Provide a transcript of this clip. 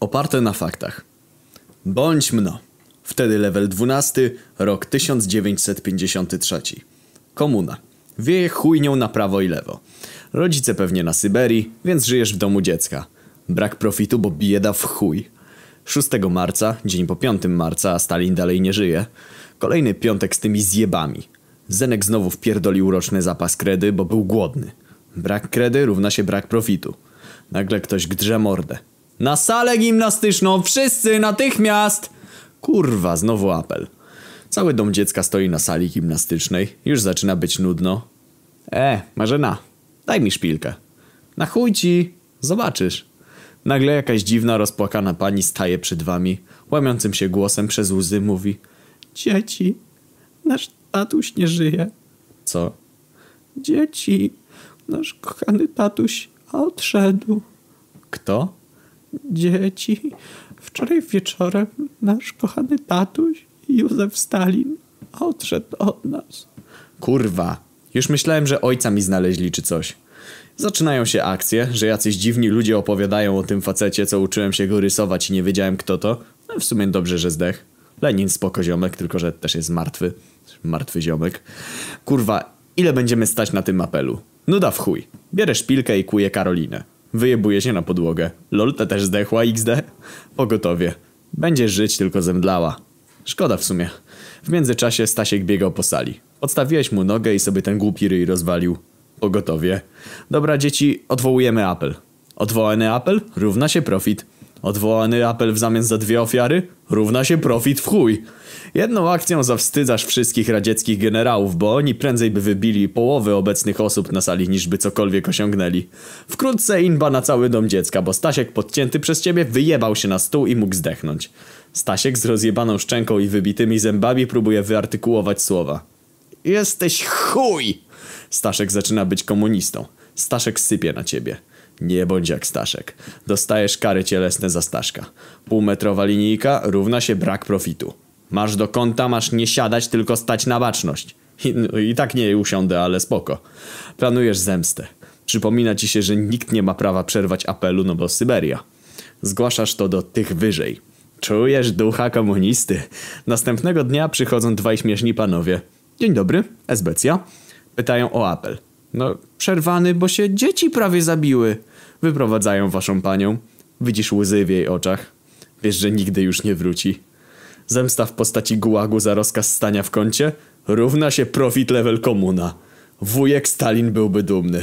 Oparte na faktach. Bądź mno. Wtedy level 12, rok 1953. Komuna. Wieje chujnią na prawo i lewo. Rodzice pewnie na Syberii, więc żyjesz w domu dziecka. Brak profitu, bo bieda w chuj. 6 marca, dzień po 5 marca, a Stalin dalej nie żyje. Kolejny piątek z tymi zjebami. Zenek znowu wpierdolił roczny zapas kredy, bo był głodny. Brak kredy równa się brak profitu. Nagle ktoś gdrze mordę. Na salę gimnastyczną, wszyscy natychmiast! Kurwa, znowu apel. Cały dom dziecka stoi na sali gimnastycznej. Już zaczyna być nudno. E, Marzena, daj mi szpilkę. Na chuj ci, zobaczysz. Nagle jakaś dziwna, rozpłakana pani staje przed wami, łamiącym się głosem przez łzy mówi Dzieci, nasz tatuś nie żyje. Co? Dzieci, nasz kochany tatuś odszedł. Kto? Dzieci. Wczoraj wieczorem nasz kochany tatuś, Józef Stalin, odszedł od nas. Kurwa, już myślałem, że ojca mi znaleźli czy coś. Zaczynają się akcje, że jacyś dziwni ludzie opowiadają o tym facecie, co uczyłem się go rysować i nie wiedziałem kto to. No w sumie dobrze, że zdech. Lenin spoko ziomek, tylko że też jest martwy. Martwy ziomek. Kurwa, ile będziemy stać na tym apelu? Nuda w chuj. Bierę szpilkę i kuję Karolinę. Wyjebuje się na podłogę. Lolta też zdechła XD. Pogotowie. Będzie żyć, tylko zemdlała. Szkoda w sumie. W międzyczasie Stasiek biegał po sali. Odstawiłeś mu nogę i sobie ten głupi ryj rozwalił. Pogotowie. Dobra dzieci, odwołujemy apel. Odwołany apel równa się profit. Odwołany apel w zamian za dwie ofiary równa się profit w chuj. Jedną akcją zawstydzasz wszystkich radzieckich generałów, bo oni prędzej by wybili połowę obecnych osób na sali niż by cokolwiek osiągnęli. Wkrótce inba na cały dom dziecka, bo Stasiek podcięty przez ciebie wyjebał się na stół i mógł zdechnąć. Stasiek z rozjebaną szczęką i wybitymi zębami próbuje wyartykułować słowa. Jesteś chuj! Staszek zaczyna być komunistą. Staszek sypie na ciebie. Nie bądź jak Staszek. Dostajesz kary cielesne za Staszka. Półmetrowa linijka równa się brak profitu. Masz do kąta, masz nie siadać, tylko stać na baczność. I, no, I tak nie usiądę, ale spoko. Planujesz zemstę. Przypomina ci się, że nikt nie ma prawa przerwać apelu, no bo Syberia. Zgłaszasz to do tych wyżej. Czujesz ducha komunisty. Następnego dnia przychodzą dwaj śmieszni panowie. Dzień dobry, Esbecja. Pytają o apel. No, przerwany, bo się dzieci prawie zabiły. Wyprowadzają waszą panią. Widzisz łzy w jej oczach. Wiesz, że nigdy już nie wróci. Zemsta w postaci gułagu za rozkaz stania w kącie równa się profit level komuna. Wujek Stalin byłby dumny.